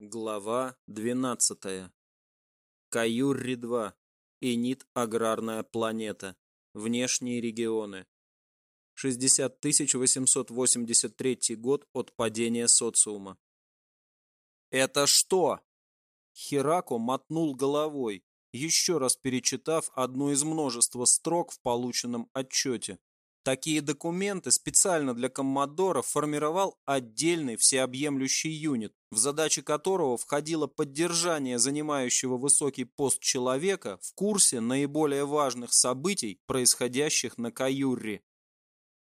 Глава 12. Каюрри-2. Энит аграрная планета. Внешние регионы. 60 883 год от падения социума. «Это что?» Хирако мотнул головой, еще раз перечитав одну из множества строк в полученном отчете. Такие документы специально для Коммодора формировал отдельный всеобъемлющий юнит, в задачи которого входило поддержание занимающего высокий пост человека в курсе наиболее важных событий, происходящих на Каюрре.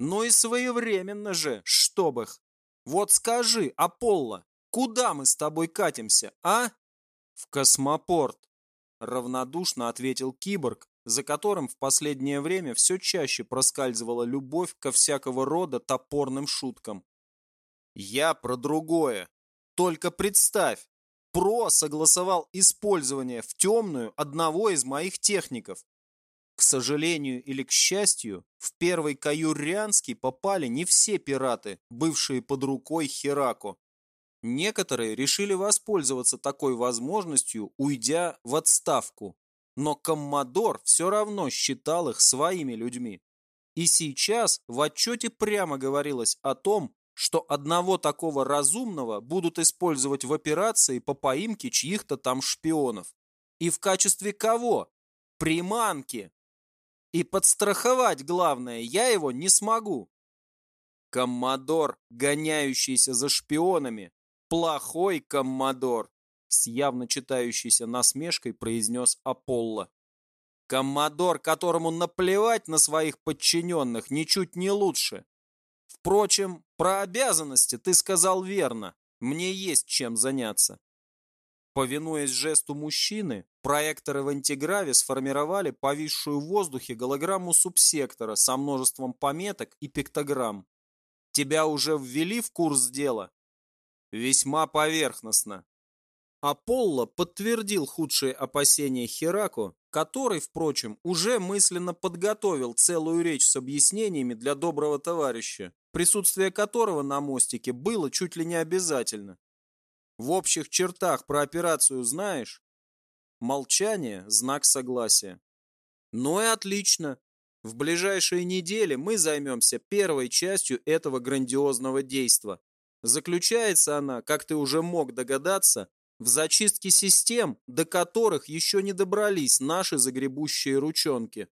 Ну и своевременно же, чтоб их! Вот скажи, Аполло, куда мы с тобой катимся, а? В космопорт, равнодушно ответил киборг, за которым в последнее время все чаще проскальзывала любовь ко всякого рода топорным шуткам. «Я про другое. Только представь, ПРО согласовал использование в темную одного из моих техников. К сожалению или к счастью, в первый Каюрианский попали не все пираты, бывшие под рукой Херако. Некоторые решили воспользоваться такой возможностью, уйдя в отставку, но Коммодор все равно считал их своими людьми. И сейчас в отчете прямо говорилось о том, что одного такого разумного будут использовать в операции по поимке чьих-то там шпионов. И в качестве кого? Приманки. И подстраховать, главное, я его не смогу. Коммодор, гоняющийся за шпионами. Плохой коммодор с явно читающейся насмешкой произнес Аполло. Коммодор, которому наплевать на своих подчиненных, ничуть не лучше. Впрочем, про обязанности ты сказал верно. Мне есть чем заняться. Повинуясь жесту мужчины, проекторы в антиграве сформировали повисшую в воздухе голограмму субсектора со множеством пометок и пиктограмм. Тебя уже ввели в курс дела? Весьма поверхностно. Аполло подтвердил худшие опасения Херако, который, впрочем, уже мысленно подготовил целую речь с объяснениями для доброго товарища, присутствие которого на мостике было чуть ли не обязательно. В общих чертах про операцию знаешь? Молчание – знак согласия. Ну и отлично. В ближайшие недели мы займемся первой частью этого грандиозного действа. Заключается она, как ты уже мог догадаться, в зачистке систем, до которых еще не добрались наши загребущие ручонки.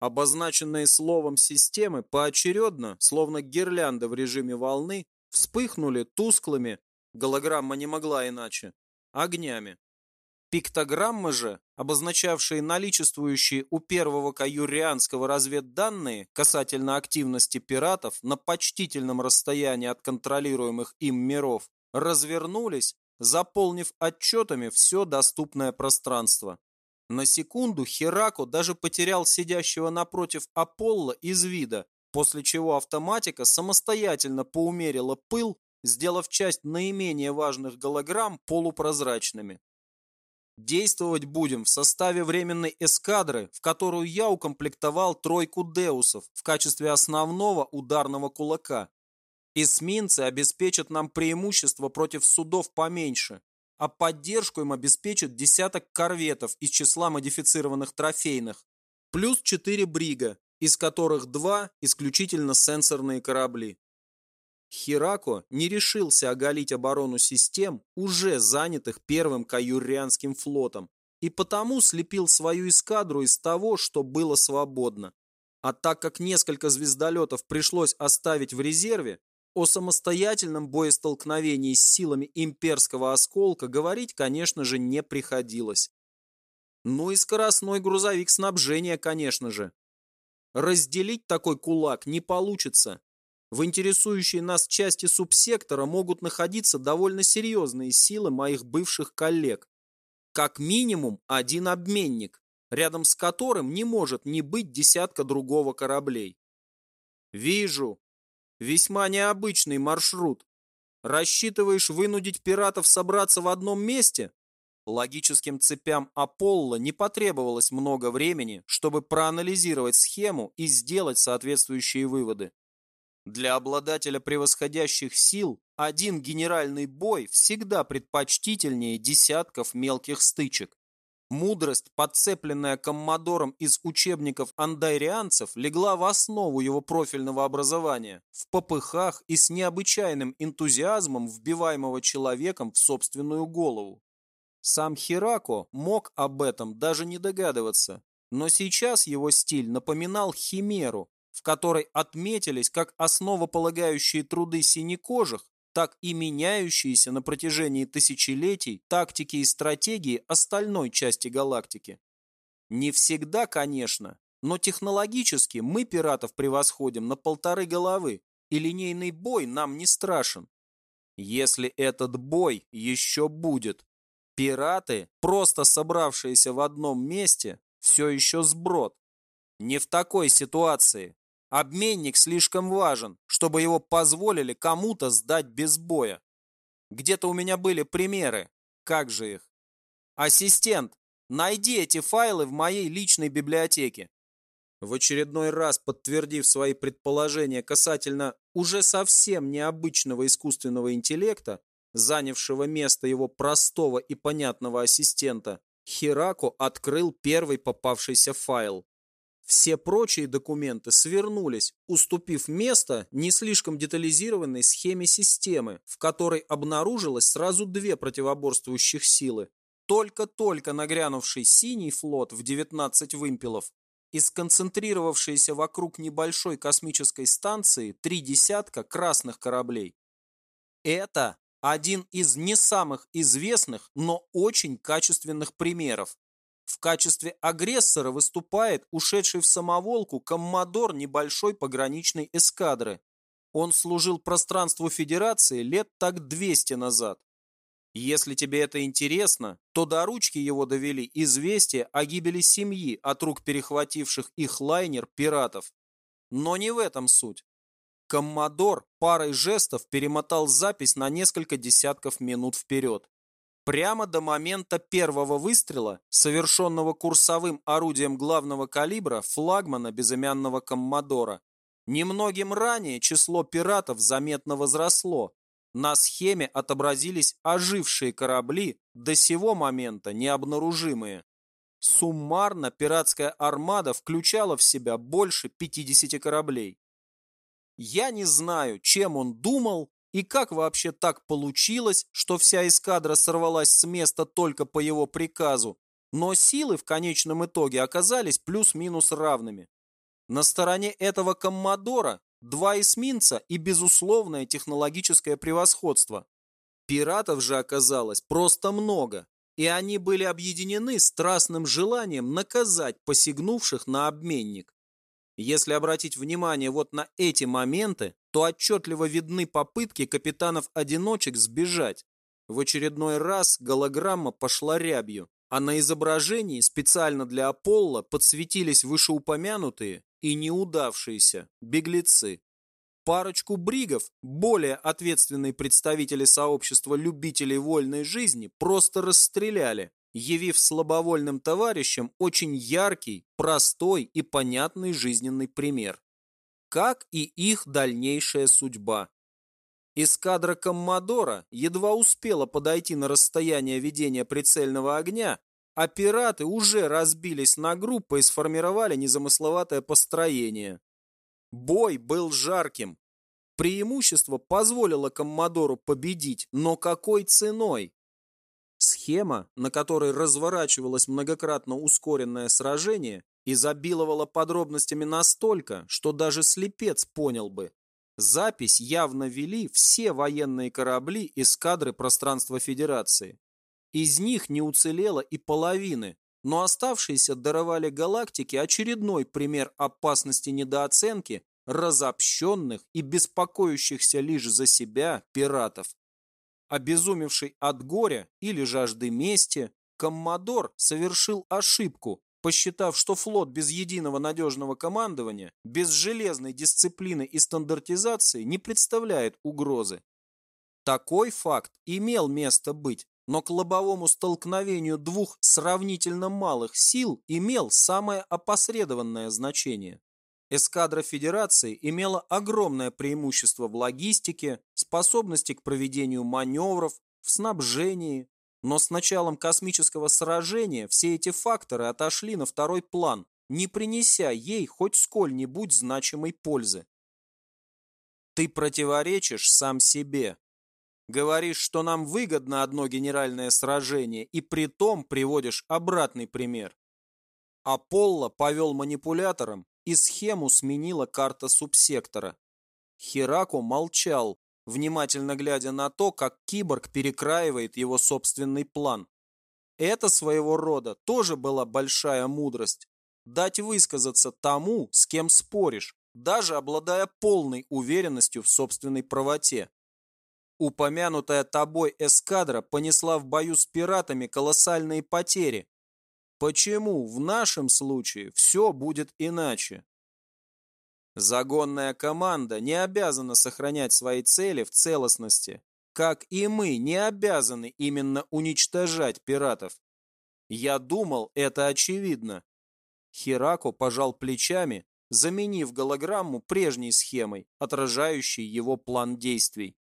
Обозначенные словом системы поочередно, словно гирлянда в режиме волны, вспыхнули тусклыми, голограмма не могла иначе, огнями. Пиктограммы же, обозначавшие наличествующие у первого каюрианского разведданные касательно активности пиратов на почтительном расстоянии от контролируемых им миров, развернулись заполнив отчетами все доступное пространство. На секунду Херако даже потерял сидящего напротив Аполло из вида, после чего автоматика самостоятельно поумерила пыл, сделав часть наименее важных голограмм полупрозрачными. Действовать будем в составе временной эскадры, в которую я укомплектовал тройку деусов в качестве основного ударного кулака. Эсминцы обеспечат нам преимущество против судов поменьше, а поддержку им обеспечат десяток корветов из числа модифицированных трофейных, плюс четыре брига, из которых два исключительно сенсорные корабли. Хирако не решился оголить оборону систем, уже занятых первым каюрианским флотом, и потому слепил свою эскадру из того, что было свободно. А так как несколько звездолетов пришлось оставить в резерве, о самостоятельном боестолкновении с силами имперского осколка говорить, конечно же, не приходилось. Ну и скоростной грузовик снабжения, конечно же. Разделить такой кулак не получится. В интересующей нас части субсектора могут находиться довольно серьезные силы моих бывших коллег. Как минимум один обменник, рядом с которым не может не быть десятка другого кораблей. «Вижу», Весьма необычный маршрут. Рассчитываешь вынудить пиратов собраться в одном месте? Логическим цепям Аполло не потребовалось много времени, чтобы проанализировать схему и сделать соответствующие выводы. Для обладателя превосходящих сил один генеральный бой всегда предпочтительнее десятков мелких стычек. Мудрость, подцепленная коммодором из учебников андайрианцев, легла в основу его профильного образования, в попыхах и с необычайным энтузиазмом, вбиваемого человеком в собственную голову. Сам Хирако мог об этом даже не догадываться, но сейчас его стиль напоминал химеру, в которой отметились как основополагающие труды синекожих, так и меняющиеся на протяжении тысячелетий тактики и стратегии остальной части галактики. Не всегда, конечно, но технологически мы пиратов превосходим на полторы головы, и линейный бой нам не страшен. Если этот бой еще будет. Пираты, просто собравшиеся в одном месте, все еще сброд. Не в такой ситуации, Обменник слишком важен, чтобы его позволили кому-то сдать без боя. Где-то у меня были примеры. Как же их? Ассистент, найди эти файлы в моей личной библиотеке. В очередной раз подтвердив свои предположения касательно уже совсем необычного искусственного интеллекта, занявшего место его простого и понятного ассистента, Хирако открыл первый попавшийся файл. Все прочие документы свернулись, уступив место не слишком детализированной схеме системы, в которой обнаружилось сразу две противоборствующих силы. Только-только нагрянувший синий флот в 19 вымпелов и сконцентрировавшиеся вокруг небольшой космической станции три десятка красных кораблей. Это один из не самых известных, но очень качественных примеров, в качестве агрессора выступает ушедший в самоволку коммодор небольшой пограничной эскадры. Он служил пространству Федерации лет так 200 назад. Если тебе это интересно, то до ручки его довели известия о гибели семьи от рук перехвативших их лайнер пиратов. Но не в этом суть. Коммодор парой жестов перемотал запись на несколько десятков минут вперед. Прямо до момента первого выстрела, совершенного курсовым орудием главного калибра флагмана безымянного Коммодора. Немногим ранее число пиратов заметно возросло. На схеме отобразились ожившие корабли, до сего момента необнаружимые. Суммарно пиратская армада включала в себя больше 50 кораблей. Я не знаю, чем он думал, и как вообще так получилось, что вся эскадра сорвалась с места только по его приказу, но силы в конечном итоге оказались плюс-минус равными. На стороне этого коммодора два эсминца и безусловное технологическое превосходство. Пиратов же оказалось просто много, и они были объединены страстным желанием наказать посягнувших на обменник. Если обратить внимание вот на эти моменты, то отчетливо видны попытки капитанов-одиночек сбежать. В очередной раз голограмма пошла рябью, а на изображении специально для Аполло подсветились вышеупомянутые и неудавшиеся беглецы. Парочку бригов, более ответственные представители сообщества любителей вольной жизни, просто расстреляли, явив слабовольным товарищам очень яркий, простой и понятный жизненный пример. Как и их дальнейшая судьба. Эскадра Коммодора едва успела подойти на расстояние ведения прицельного огня, а пираты уже разбились на группы и сформировали незамысловатое построение. Бой был жарким. Преимущество позволило Коммодору победить, но какой ценой? Схема, на которой разворачивалось многократно ускоренное сражение, изобиловала подробностями настолько, что даже слепец понял бы. Запись явно вели все военные корабли эскадры пространства Федерации. Из них не уцелело и половины, но оставшиеся даровали галактике очередной пример опасности недооценки разобщенных и беспокоящихся лишь за себя пиратов. Обезумевший от горя или жажды мести, Коммодор совершил ошибку, посчитав, что флот без единого надежного командования, без железной дисциплины и стандартизации не представляет угрозы. Такой факт имел место быть, но к лобовому столкновению двух сравнительно малых сил имел самое опосредованное значение. эскадра Федерации имела огромное преимущество в логистике, способности к проведению маневров, в снабжении, но с началом космического сражения все эти факторы отошли на второй план, не принеся ей хоть сколь-нибудь значимой пользы. Ты противоречишь сам себе. Говоришь, что нам выгодно одно генеральное сражение, и при том приводишь обратный пример. Аполло повел манипулятором, и схему сменила карта субсектора. Херако молчал, внимательно глядя на то, как киборг перекраивает его собственный план. Это своего рода тоже была большая мудрость. Дать высказаться тому, с кем споришь, даже обладая полной уверенностью в собственной правоте. Упомянутая тобой эскадра понесла в бою с пиратами колоссальные потери. Почему в нашем случае все будет иначе? Загонная команда не обязана сохранять свои цели в целостности, как и мы не обязаны именно уничтожать пиратов. Я думал, это очевидно. Хирако пожал плечами, заменив голограмму прежней схемой, отражающей его план действий.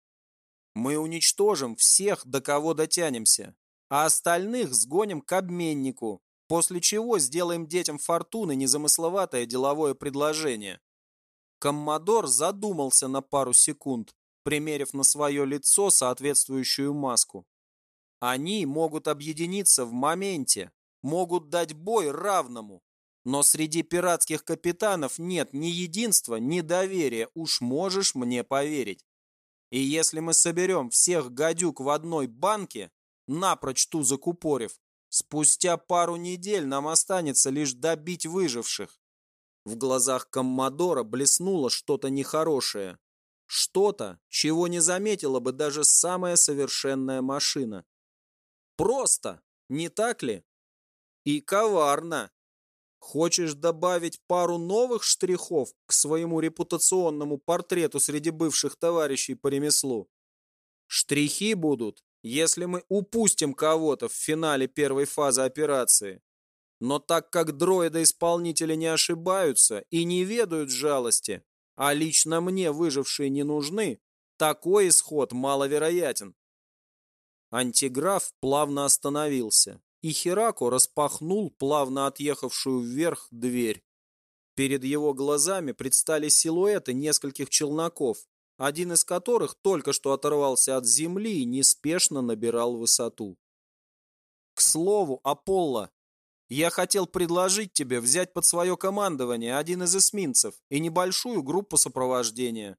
Мы уничтожим всех, до кого дотянемся, а остальных сгоним к обменнику, после чего сделаем детям фортуны незамысловатое деловое предложение. Коммодор задумался на пару секунд, примерив на свое лицо соответствующую маску. Они могут объединиться в моменте, могут дать бой равному, но среди пиратских капитанов нет ни единства, ни доверия, уж можешь мне поверить. И если мы соберем всех гадюк в одной банке, напрочь ту закупорив, спустя пару недель нам останется лишь добить выживших. В глазах Коммодора блеснуло что-то нехорошее. Что-то, чего не заметила бы даже самая совершенная машина. Просто, не так ли? И коварно. Хочешь добавить пару новых штрихов к своему репутационному портрету среди бывших товарищей по ремеслу? Штрихи будут, если мы упустим кого-то в финале первой фазы операции. Но так как дроиды-исполнители не ошибаются и не ведают жалости, а лично мне выжившие не нужны, такой исход маловероятен. Антиграф плавно остановился, и Херако распахнул плавно отъехавшую вверх дверь. Перед его глазами предстали силуэты нескольких челноков, один из которых только что оторвался от земли и неспешно набирал высоту. К слову, Аполло, я хотел предложить тебе взять под свое командование один из эсминцев и небольшую группу сопровождения.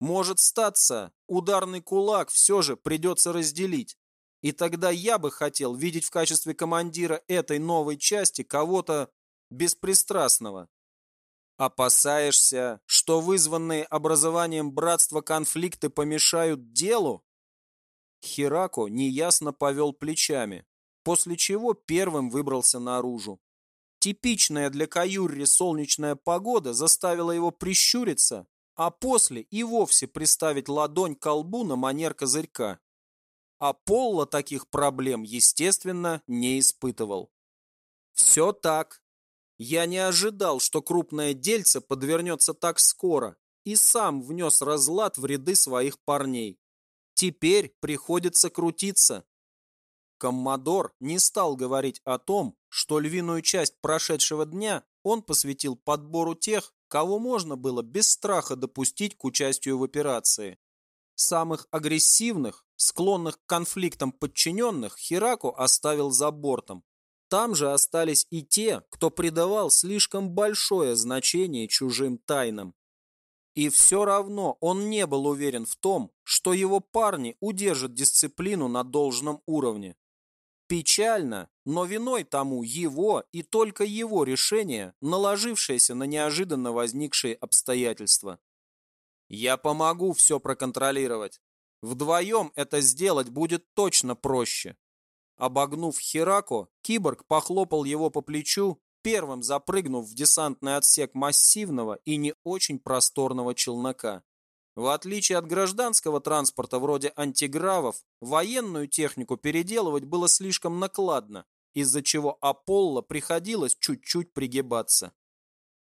Может статься, ударный кулак все же придется разделить. И тогда я бы хотел видеть в качестве командира этой новой части кого-то беспристрастного. Опасаешься, что вызванные образованием братства конфликты помешают делу? Хирако неясно повел плечами после чего первым выбрался наружу. Типичная для Каюрри солнечная погода заставила его прищуриться, а после и вовсе приставить ладонь к колбу на манер козырька. Аполло таких проблем, естественно, не испытывал. Все так. Я не ожидал, что крупное дельце подвернется так скоро, и сам внес разлад в ряды своих парней. Теперь приходится крутиться, Коммодор не стал говорить о том, что львиную часть прошедшего дня он посвятил подбору тех, кого можно было без страха допустить к участию в операции. Самых агрессивных, склонных к конфликтам подчиненных Хираку оставил за бортом. Там же остались и те, кто придавал слишком большое значение чужим тайнам. И все равно он не был уверен в том, что его парни удержат дисциплину на должном уровне. Печально, но виной тому его и только его решение, наложившееся на неожиданно возникшие обстоятельства. Я помогу все проконтролировать. Вдвоем это сделать будет точно проще. Обогнув Херако, киборг похлопал его по плечу, первым запрыгнув в десантный отсек массивного и не очень просторного челнока. В отличие от гражданского транспорта вроде антигравов, военную технику переделывать было слишком накладно, из-за чего Аполло приходилось чуть-чуть пригибаться.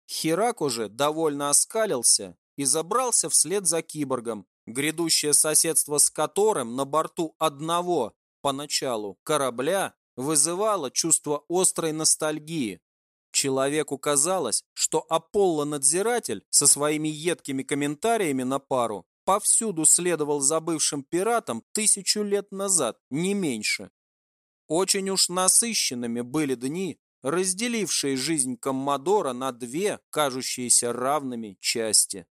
Хирак уже довольно оскалился и забрался вслед за киборгом, грядущее соседство с которым на борту одного, поначалу, корабля вызывало чувство острой ностальгии. Человеку казалось, что Аполло-надзиратель со своими едкими комментариями на пару повсюду следовал за бывшим пиратом тысячу лет назад, не меньше. Очень уж насыщенными были дни, разделившие жизнь Коммодора на две, кажущиеся равными части.